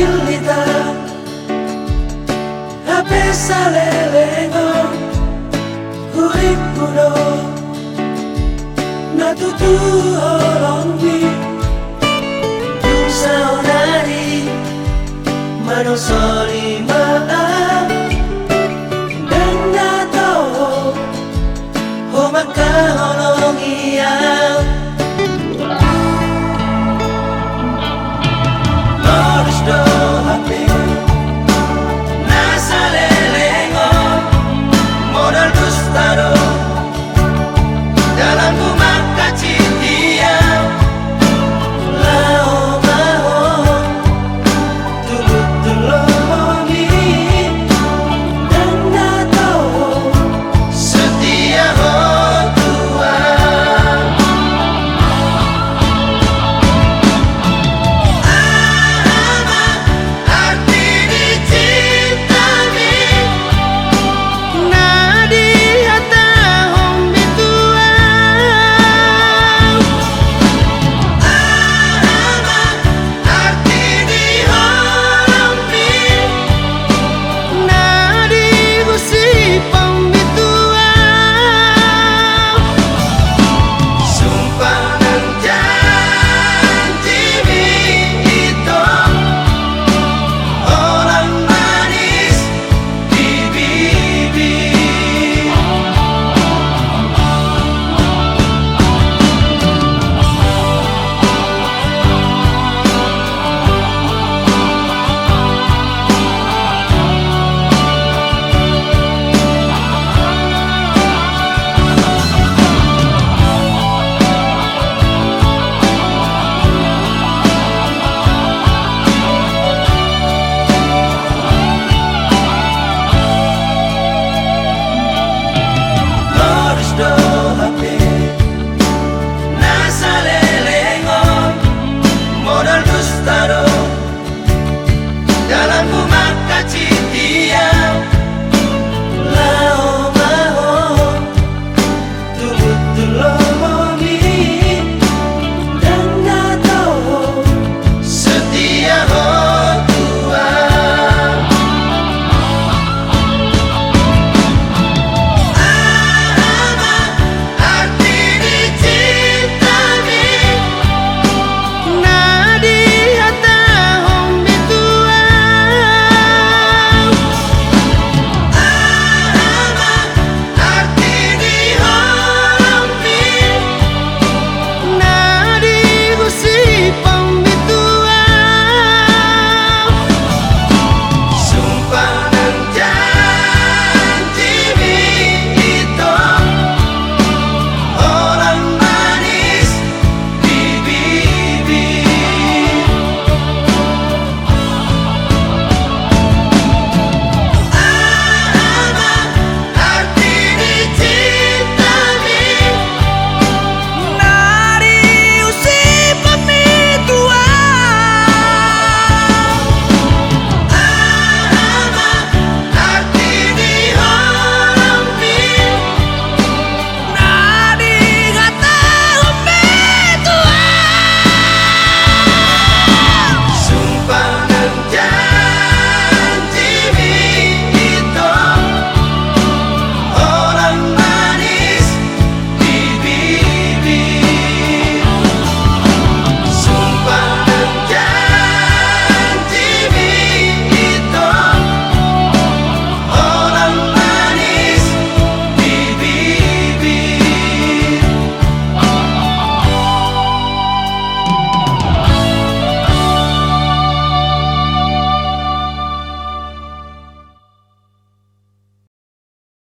tranquillità a pensare lego Uripuro na tutu olongi